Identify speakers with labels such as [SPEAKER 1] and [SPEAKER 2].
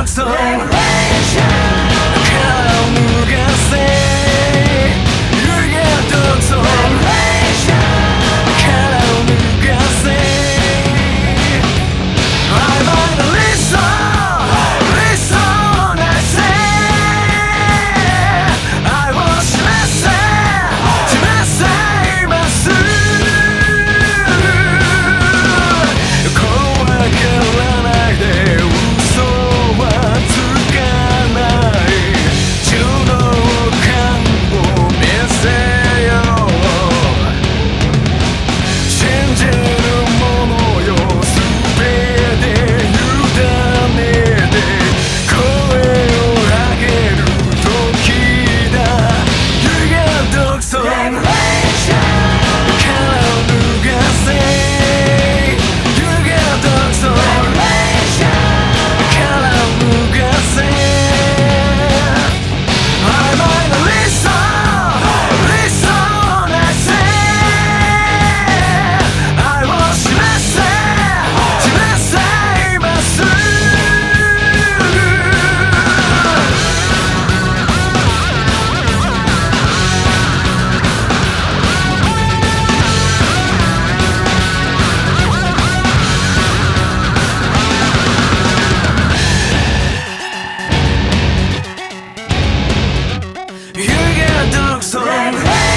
[SPEAKER 1] Johnson. You got dogs on.